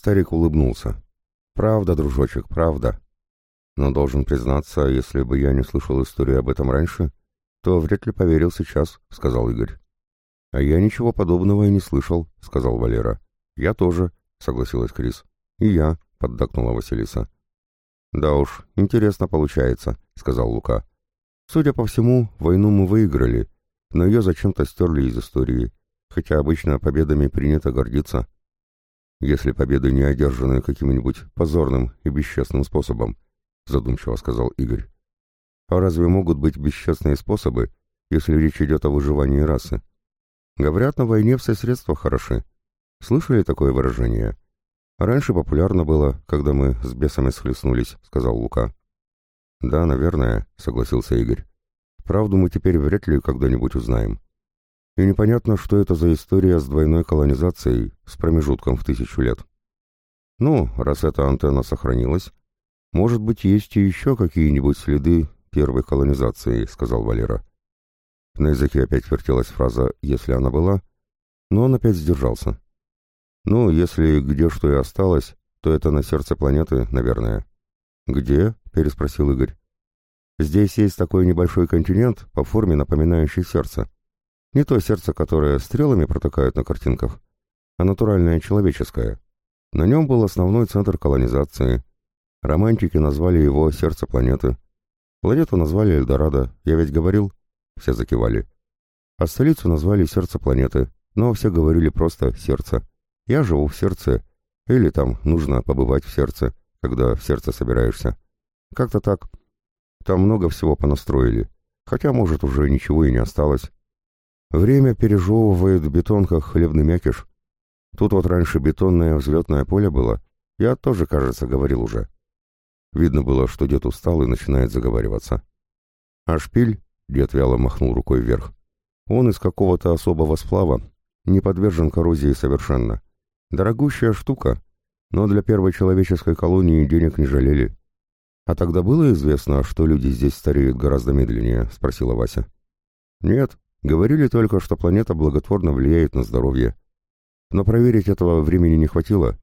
Старик улыбнулся. «Правда, дружочек, правда. Но должен признаться, если бы я не слышал историю об этом раньше, то вряд ли поверил сейчас», — сказал Игорь. «А я ничего подобного и не слышал», — сказал Валера. «Я тоже», — согласилась Крис. «И я», — поддакнула Василиса. «Да уж, интересно получается», — сказал Лука. «Судя по всему, войну мы выиграли, но ее зачем-то стерли из истории, хотя обычно победами принято гордиться. Если победы не одержаны каким-нибудь позорным и бесчестным способом», — задумчиво сказал Игорь. «А разве могут быть бесчестные способы, если речь идет о выживании расы? Говорят, на войне все средства хороши. Слышали такое выражение?» «Раньше популярно было, когда мы с бесами схлестнулись», — сказал Лука. «Да, наверное», — согласился Игорь. «Правду мы теперь вряд ли когда-нибудь узнаем. И непонятно, что это за история с двойной колонизацией, с промежутком в тысячу лет. Ну, раз эта антенна сохранилась, может быть, есть и еще какие-нибудь следы первой колонизации», — сказал Валера. На языке опять вертелась фраза «если она была», но он опять сдержался. Ну, если где что и осталось, то это на сердце планеты, наверное. Где? переспросил Игорь. Здесь есть такой небольшой континент по форме напоминающий сердце. Не то сердце, которое стрелами протыкают на картинках, а натуральное человеческое. На нем был основной центр колонизации. Романтики назвали его «сердце планеты». Планету назвали Эльдорадо, я ведь говорил. Все закивали. А столицу назвали «сердце планеты», но все говорили просто «сердце». Я живу в сердце, или там нужно побывать в сердце, когда в сердце собираешься. Как-то так. Там много всего понастроили, хотя, может, уже ничего и не осталось. Время пережевывает бетон, как хлебный мякиш. Тут вот раньше бетонное взлетное поле было, я тоже, кажется, говорил уже. Видно было, что дед устал и начинает заговариваться. А шпиль, дед вяло махнул рукой вверх, он из какого-то особого сплава, не подвержен коррозии совершенно. Дорогущая штука, но для первой человеческой колонии денег не жалели. «А тогда было известно, что люди здесь стареют гораздо медленнее?» — спросила Вася. «Нет, говорили только, что планета благотворно влияет на здоровье. Но проверить этого времени не хватило.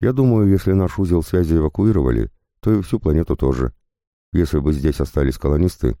Я думаю, если наш узел связи эвакуировали, то и всю планету тоже. Если бы здесь остались колонисты,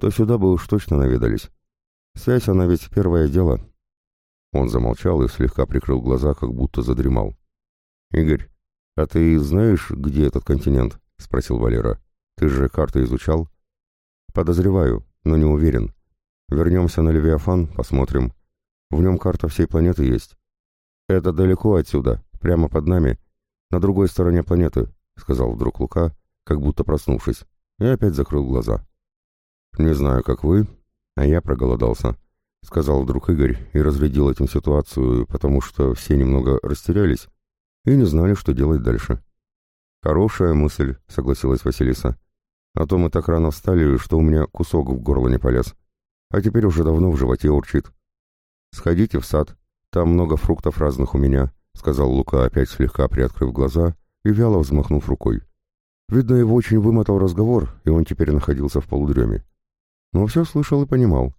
то сюда бы уж точно наведались. Связь, она ведь первое дело, он замолчал и слегка прикрыл глаза, как будто задремал. «Игорь, а ты знаешь, где этот континент?» — спросил Валера. «Ты же карты изучал?» «Подозреваю, но не уверен. Вернемся на Левиафан, посмотрим. В нем карта всей планеты есть. Это далеко отсюда, прямо под нами, на другой стороне планеты», — сказал вдруг Лука, как будто проснувшись, и опять закрыл глаза. «Не знаю, как вы, а я проголодался». — сказал вдруг Игорь и разрядил этим ситуацию, потому что все немного растерялись и не знали, что делать дальше. «Хорошая мысль», — согласилась Василиса. «А то мы так рано встали, что у меня кусок в горло не полез. А теперь уже давно в животе урчит». «Сходите в сад, там много фруктов разных у меня», — сказал Лука, опять слегка приоткрыв глаза и вяло взмахнув рукой. Видно, его очень вымотал разговор, и он теперь находился в полудреме. Но все слышал и понимал.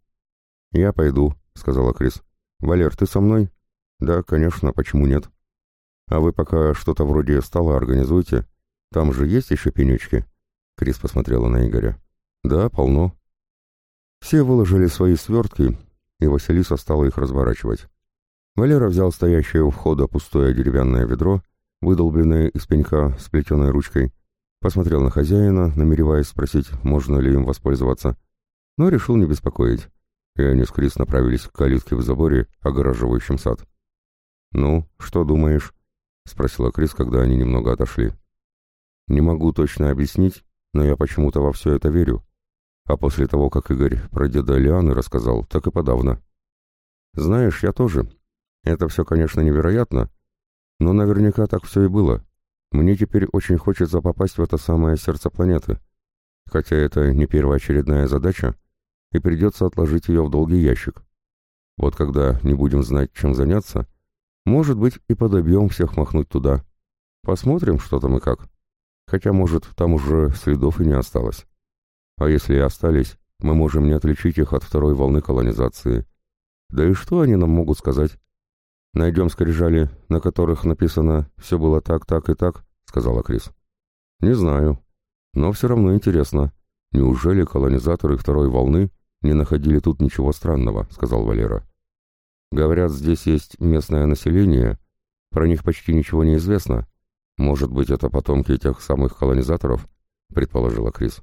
«Я пойду», — сказала Крис. «Валер, ты со мной?» «Да, конечно, почему нет?» «А вы пока что-то вроде стола организуйте. Там же есть еще пенечки?» Крис посмотрела на Игоря. «Да, полно». Все выложили свои свертки, и Василиса стала их разворачивать. Валера взял стоящее у входа пустое деревянное ведро, выдолбленное из пенька с плетеной ручкой, посмотрел на хозяина, намереваясь спросить, можно ли им воспользоваться, но решил не беспокоить и они с Крис направились к калитке в заборе, огораживающем сад. «Ну, что думаешь?» — спросила Крис, когда они немного отошли. «Не могу точно объяснить, но я почему-то во все это верю. А после того, как Игорь про деда Лианы рассказал, так и подавно. Знаешь, я тоже. Это все, конечно, невероятно, но наверняка так все и было. Мне теперь очень хочется попасть в это самое сердце планеты. Хотя это не первоочередная задача, и придется отложить ее в долгий ящик. Вот когда не будем знать, чем заняться, может быть, и подобьем всех махнуть туда. Посмотрим, что там и как. Хотя, может, там уже следов и не осталось. А если и остались, мы можем не отличить их от второй волны колонизации. Да и что они нам могут сказать? Найдем скрижали, на которых написано «все было так, так и так», — сказала Крис. Не знаю, но все равно интересно. Неужели колонизаторы второй волны не находили тут ничего странного, сказал Валера. Говорят, здесь есть местное население, про них почти ничего не известно. Может быть, это потомки этих самых колонизаторов, предположила Крис.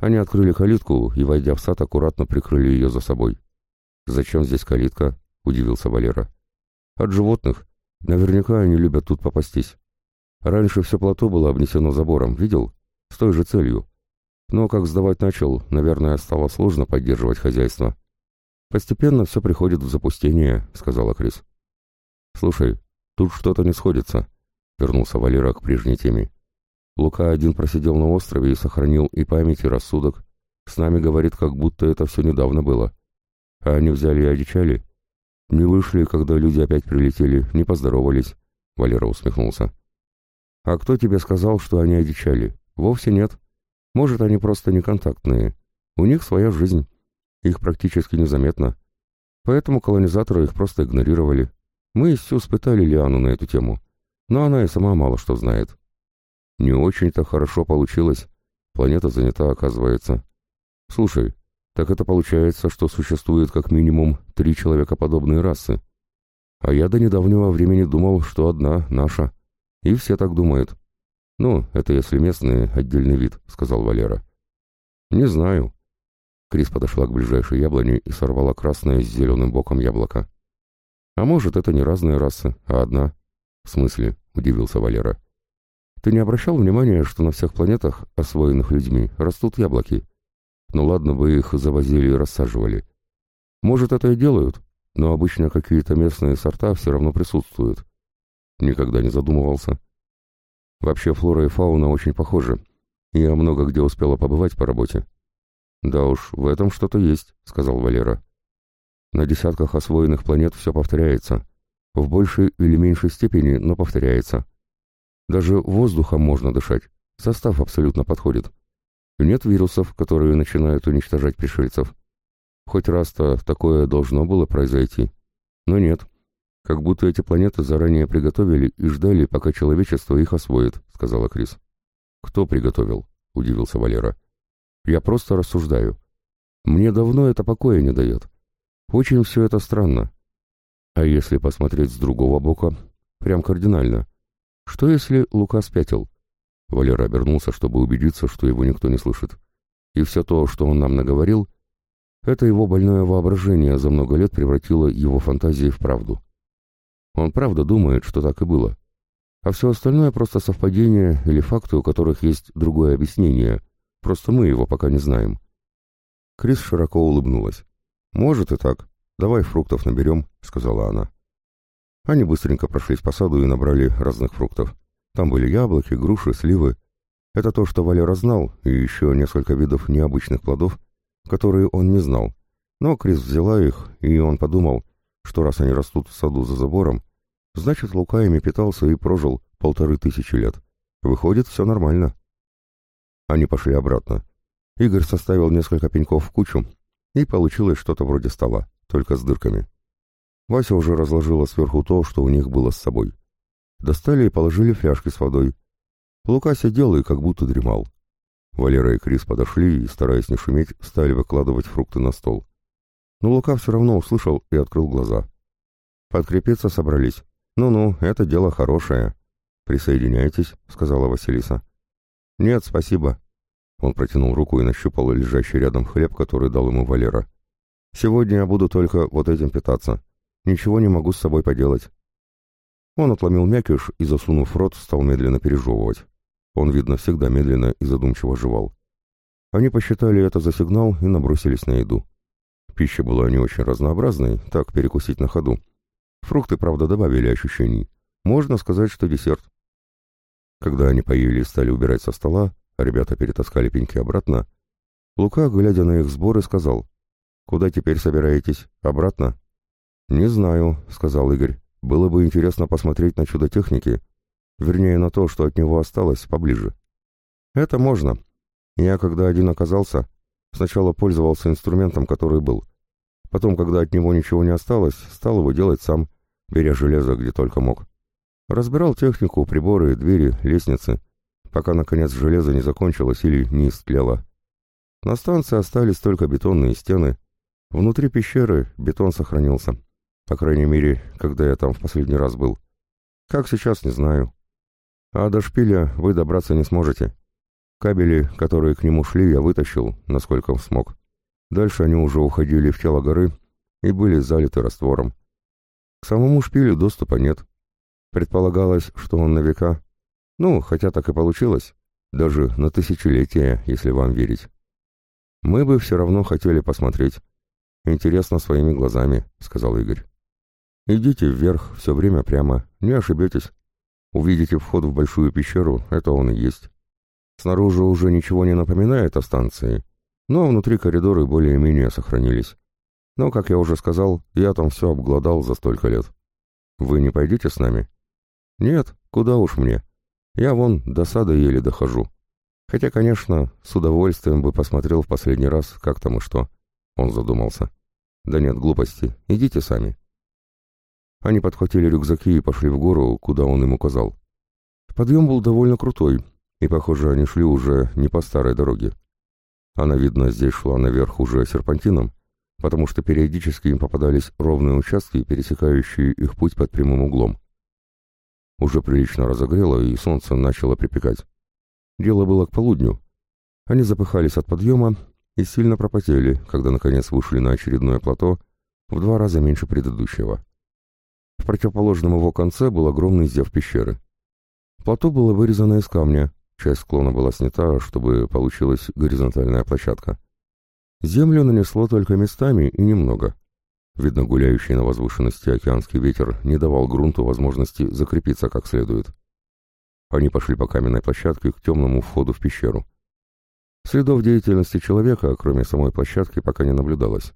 Они открыли калитку и, войдя в сад, аккуратно прикрыли ее за собой. «Зачем здесь калитка?» — удивился Валера. «От животных. Наверняка они любят тут попастись. Раньше все плато было обнесено забором, видел? С той же целью. Но как сдавать начал, наверное, стало сложно поддерживать хозяйство. Постепенно все приходит в запустение, сказала Крис. Слушай, тут что-то не сходится, вернулся Валера к прежней теме. Лука один просидел на острове и сохранил и память, и рассудок. С нами говорит, как будто это все недавно было. А они взяли и одичали. Не вышли, когда люди опять прилетели, не поздоровались. Валера усмехнулся. А кто тебе сказал, что они одичали? Вовсе нет. Может, они просто неконтактные. У них своя жизнь. Их практически незаметно. Поэтому колонизаторы их просто игнорировали. Мы Сю спытали Лиану на эту тему. Но она и сама мало что знает. Не очень-то хорошо получилось. Планета занята, оказывается. Слушай, так это получается, что существует как минимум три человекоподобные расы. А я до недавнего времени думал, что одна наша. И все так думают. Ну, это если местные, отдельный вид, сказал Валера. Не знаю. Крис подошла к ближайшей яблоне и сорвала красное с зеленым боком яблоко. А может, это не разные расы, а одна. В смысле? Удивился Валера. Ты не обращал внимания, что на всех планетах, освоенных людьми, растут яблоки? Ну ладно бы их завозили и рассаживали. Может, это и делают, но обычно какие-то местные сорта все равно присутствуют. Никогда не задумывался. Вообще флора и фауна очень похожи. Я много где успела побывать по работе. Да уж, в этом что-то есть, сказал Валера. На десятках освоенных планет все повторяется. В большей или меньшей степени, но повторяется. Даже воздухом можно дышать. Состав абсолютно подходит. Нет вирусов, которые начинают уничтожать пришельцев. Хоть раз-то такое должно было произойти. Но нет. «Как будто эти планеты заранее приготовили и ждали, пока человечество их освоит», — сказала Крис. «Кто приготовил?» — удивился Валера. «Я просто рассуждаю. Мне давно это покоя не дает. Очень все это странно. А если посмотреть с другого бока, прям кардинально. Что если Лука спятил?» Валера обернулся, чтобы убедиться, что его никто не слышит. И все то, что он нам наговорил, это его больное воображение за много лет превратило его фантазии в правду. Он правда думает, что так и было. А все остальное просто совпадение или факты, у которых есть другое объяснение. Просто мы его пока не знаем. Крис широко улыбнулась. «Может и так. Давай фруктов наберем», — сказала она. Они быстренько прошлись по саду и набрали разных фруктов. Там были яблоки, груши, сливы. Это то, что Валера знал, и еще несколько видов необычных плодов, которые он не знал. Но Крис взяла их, и он подумал, что раз они растут в саду за забором, значит, Лука ими питался и прожил полторы тысячи лет. Выходит, все нормально. Они пошли обратно. Игорь составил несколько пеньков в кучу, и получилось что-то вроде стола, только с дырками. Вася уже разложила сверху то, что у них было с собой. Достали и положили фляжки с водой. Лука сидел и как будто дремал. Валера и Крис подошли и, стараясь не шуметь, стали выкладывать фрукты на стол. Но Лука все равно услышал и открыл глаза. «Подкрепиться собрались. Ну-ну, это дело хорошее. Присоединяйтесь», — сказала Василиса. «Нет, спасибо». Он протянул руку и нащупал лежащий рядом хлеб, который дал ему Валера. «Сегодня я буду только вот этим питаться. Ничего не могу с собой поделать». Он отломил мякиш и, засунув в рот, стал медленно пережевывать. Он, видно, всегда медленно и задумчиво жевал. Они посчитали это за сигнал и набросились на еду. Пища была не очень разнообразной, так перекусить на ходу. Фрукты, правда, добавили ощущений. Можно сказать, что десерт. Когда они поели и стали убирать со стола, ребята перетаскали пеньки обратно, Лука, глядя на их сборы, сказал, «Куда теперь собираетесь? Обратно?» «Не знаю», — сказал Игорь. «Было бы интересно посмотреть на чудо техники, вернее, на то, что от него осталось, поближе». «Это можно. Я, когда один оказался, сначала пользовался инструментом, который был. Потом, когда от него ничего не осталось, стал его делать сам, беря железо где только мог. Разбирал технику, приборы, двери, лестницы, пока, наконец, железо не закончилось или не истлело. На станции остались только бетонные стены. Внутри пещеры бетон сохранился. По крайней мере, когда я там в последний раз был. Как сейчас, не знаю. А до шпиля вы добраться не сможете. Кабели, которые к нему шли, я вытащил, насколько смог. Дальше они уже уходили в тело горы и были залиты раствором. К самому шпилю доступа нет. Предполагалось, что он на века. Ну, хотя так и получилось. Даже на тысячелетия, если вам верить. Мы бы все равно хотели посмотреть. Интересно своими глазами, сказал Игорь. Идите вверх, все время прямо, не ошибетесь. Увидите вход в большую пещеру, это он и есть. Снаружи уже ничего не напоминает о станции, но внутри коридоры более-менее сохранились. Но, как я уже сказал, я там все обглодал за столько лет. Вы не пойдете с нами? Нет, куда уж мне. Я вон до сада еле дохожу. Хотя, конечно, с удовольствием бы посмотрел в последний раз, как там и что. Он задумался. Да нет, глупости, идите сами. Они подхватили рюкзаки и пошли в гору, куда он им указал. Подъем был довольно крутой, и, похоже, они шли уже не по старой дороге. Она, видно, здесь шла наверх уже серпантином, потому что периодически им попадались ровные участки, пересекающие их путь под прямым углом. Уже прилично разогрело, и солнце начало припекать. Дело было к полудню. Они запыхались от подъема и сильно пропотели, когда наконец вышли на очередное плато в два раза меньше предыдущего. В противоположном его конце был огромный зев пещеры. Плато было вырезано из камня, часть склона была снята, чтобы получилась горизонтальная площадка. Землю нанесло только местами и немного. Видно, гуляющий на возвышенности океанский ветер не давал грунту возможности закрепиться как следует. Они пошли по каменной площадке к темному входу в пещеру. Следов деятельности человека, кроме самой площадки, пока не наблюдалось.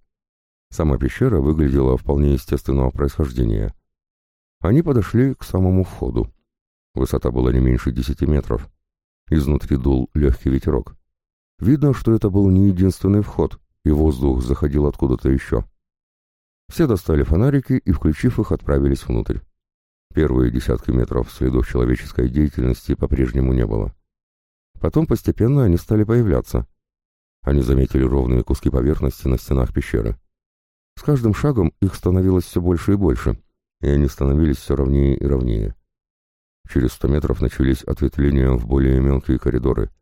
Сама пещера выглядела вполне естественного происхождения. Они подошли к самому входу. Высота была не меньше десяти метров. Изнутри дул легкий ветерок. Видно, что это был не единственный вход, и воздух заходил откуда-то еще. Все достали фонарики и, включив их, отправились внутрь. Первые десятки метров следов человеческой деятельности по-прежнему не было. Потом постепенно они стали появляться. Они заметили ровные куски поверхности на стенах пещеры. С каждым шагом их становилось все больше и больше, и они становились все ровнее и ровнее. Через сто метров начались ответвления в более мелкие коридоры —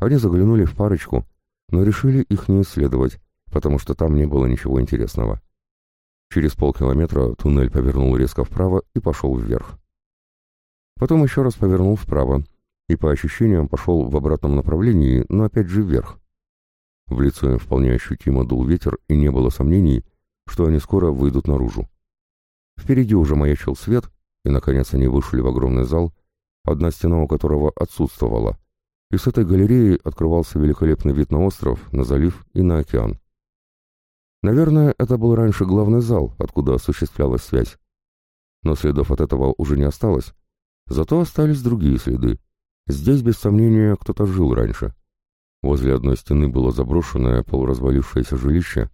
они заглянули в парочку, но решили их не исследовать, потому что там не было ничего интересного. Через полкилометра туннель повернул резко вправо и пошел вверх. Потом еще раз повернул вправо и по ощущениям пошел в обратном направлении, но опять же вверх. В лицо им вполне ощутимо дул ветер, и не было сомнений, что они скоро выйдут наружу. Впереди уже маячил свет, и, наконец, они вышли в огромный зал, одна стена у которого отсутствовала — и с этой галереи открывался великолепный вид на остров, на залив и на океан. Наверное, это был раньше главный зал, откуда осуществлялась связь. Но следов от этого уже не осталось. Зато остались другие следы. Здесь, без сомнения, кто-то жил раньше. Возле одной стены было заброшенное, полуразвалившееся жилище,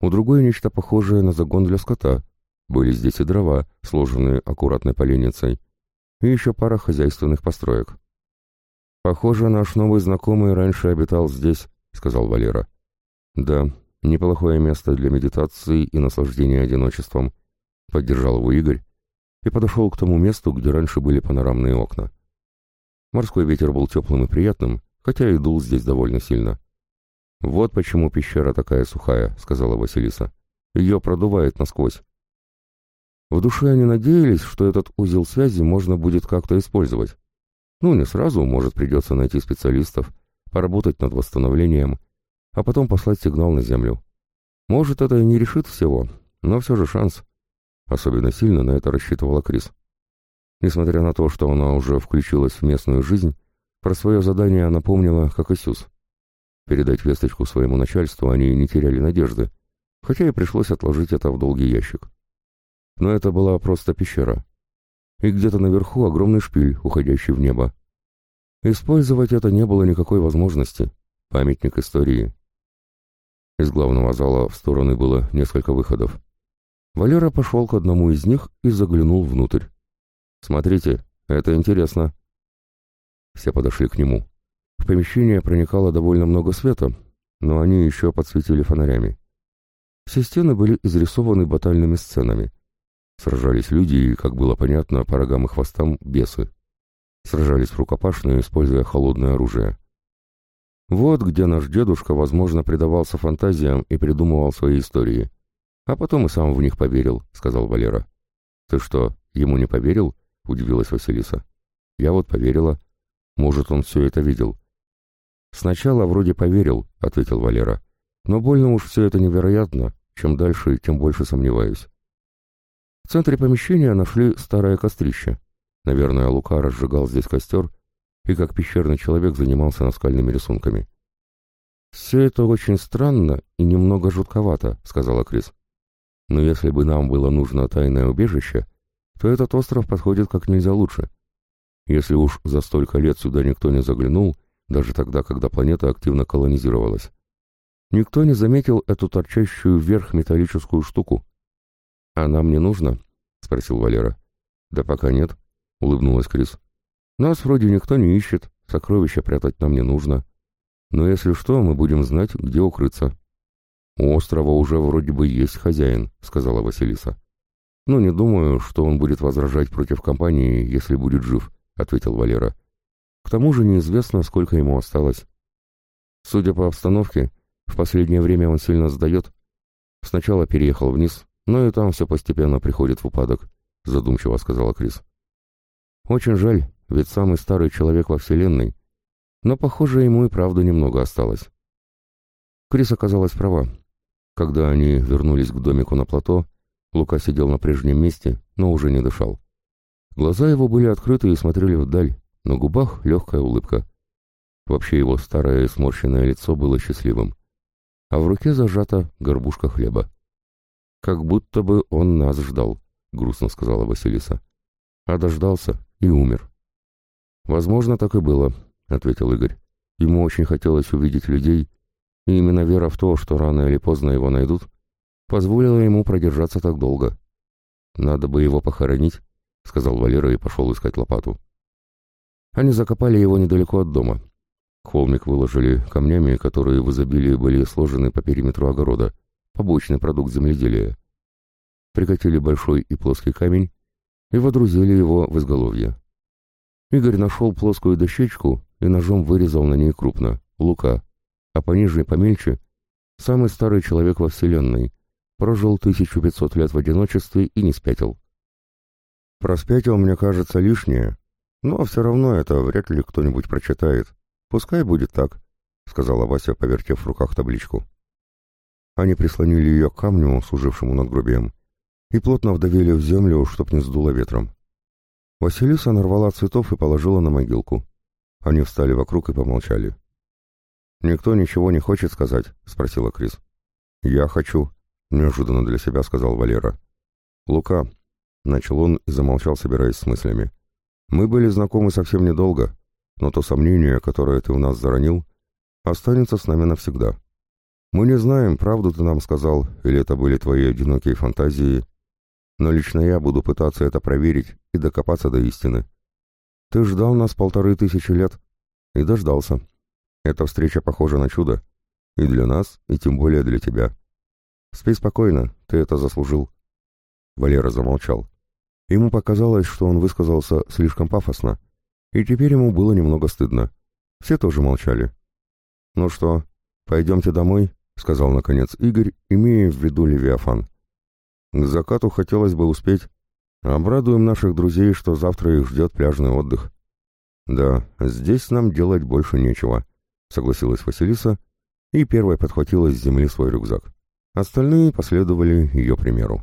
у другой нечто похожее на загон для скота. Были здесь и дрова, сложенные аккуратной поленницей, и еще пара хозяйственных построек. «Похоже, наш новый знакомый раньше обитал здесь», — сказал Валера. «Да, неплохое место для медитации и наслаждения одиночеством», — поддержал его Игорь и подошел к тому месту, где раньше были панорамные окна. Морской ветер был теплым и приятным, хотя и дул здесь довольно сильно. «Вот почему пещера такая сухая», — сказала Василиса. «Ее продувает насквозь». В душе они надеялись, что этот узел связи можно будет как-то использовать. Ну, не сразу, может, придется найти специалистов, поработать над восстановлением, а потом послать сигнал на Землю. Может, это и не решит всего, но все же шанс. Особенно сильно на это рассчитывала Крис. Несмотря на то, что она уже включилась в местную жизнь, про свое задание она помнила, как Исюс. Передать весточку своему начальству они не теряли надежды, хотя и пришлось отложить это в долгий ящик. Но это была просто пещера и где-то наверху огромный шпиль, уходящий в небо. Использовать это не было никакой возможности. Памятник истории. Из главного зала в стороны было несколько выходов. Валера пошел к одному из них и заглянул внутрь. «Смотрите, это интересно». Все подошли к нему. В помещение проникало довольно много света, но они еще подсветили фонарями. Все стены были изрисованы батальными сценами. Сражались люди и, как было понятно, по рогам и хвостам бесы. Сражались в рукопашную, используя холодное оружие. Вот где наш дедушка, возможно, предавался фантазиям и придумывал свои истории. А потом и сам в них поверил, — сказал Валера. Ты что, ему не поверил? — удивилась Василиса. Я вот поверила. Может, он все это видел. Сначала вроде поверил, — ответил Валера. Но больно уж все это невероятно. Чем дальше, тем больше сомневаюсь. В центре помещения нашли старое кострище. Наверное, Лука разжигал здесь костер и как пещерный человек занимался наскальными рисунками. «Все это очень странно и немного жутковато», — сказала Крис. «Но если бы нам было нужно тайное убежище, то этот остров подходит как нельзя лучше. Если уж за столько лет сюда никто не заглянул, даже тогда, когда планета активно колонизировалась. Никто не заметил эту торчащую вверх металлическую штуку. «А нам не нужно?» — спросил Валера. «Да пока нет», — улыбнулась Крис. «Нас вроде никто не ищет, сокровища прятать нам не нужно. Но если что, мы будем знать, где укрыться». «У острова уже вроде бы есть хозяин», — сказала Василиса. «Ну, не думаю, что он будет возражать против компании, если будет жив», — ответил Валера. «К тому же неизвестно, сколько ему осталось. Судя по обстановке, в последнее время он сильно сдает. Сначала переехал вниз, но и там все постепенно приходит в упадок, задумчиво сказала Крис. Очень жаль, ведь самый старый человек во Вселенной. Но, похоже, ему и правда немного осталось. Крис оказалась права. Когда они вернулись к домику на плато, Лука сидел на прежнем месте, но уже не дышал. Глаза его были открыты и смотрели вдаль, на губах легкая улыбка. Вообще его старое сморщенное лицо было счастливым а в руке зажата горбушка хлеба. «Как будто бы он нас ждал», — грустно сказала Василиса. «А дождался и умер». «Возможно, так и было», — ответил Игорь. «Ему очень хотелось увидеть людей, и именно вера в то, что рано или поздно его найдут, позволила ему продержаться так долго. «Надо бы его похоронить», — сказал Валера и пошел искать лопату. Они закопали его недалеко от дома, Холмик выложили камнями, которые в изобилии были сложены по периметру огорода, побочный продукт земледелия. Прикатили большой и плоский камень и водрузили его в изголовье. Игорь нашел плоскую дощечку и ножом вырезал на ней крупно — лука, а пониже помельче — самый старый человек во Вселенной, прожил 1500 лет в одиночестве и не спятил. Проспятил, мне кажется, лишнее, но все равно это вряд ли кто-нибудь прочитает. «Пускай будет так», — сказала Вася, повертев в руках табличку. Они прислонили ее к камню, служившему надгробием, и плотно вдавили в землю, чтоб не сдуло ветром. Василиса нарвала цветов и положила на могилку. Они встали вокруг и помолчали. «Никто ничего не хочет сказать?» — спросила Крис. «Я хочу», — неожиданно для себя сказал Валера. «Лука», — начал он и замолчал, собираясь с мыслями. «Мы были знакомы совсем недолго, но то сомнение, которое ты в нас заронил, останется с нами навсегда. Мы не знаем, правду ты нам сказал, или это были твои одинокие фантазии, но лично я буду пытаться это проверить и докопаться до истины. Ты ждал нас полторы тысячи лет и дождался. Эта встреча похожа на чудо. И для нас, и тем более для тебя. Спи спокойно, ты это заслужил. Валера замолчал. Ему показалось, что он высказался слишком пафосно, и теперь ему было немного стыдно. Все тоже молчали. «Ну что, пойдемте домой?» — сказал наконец Игорь, имея в виду Левиафан. «К закату хотелось бы успеть. Обрадуем наших друзей, что завтра их ждет пляжный отдых». «Да, здесь нам делать больше нечего», — согласилась Василиса и первой подхватила с земли свой рюкзак. Остальные последовали ее примеру.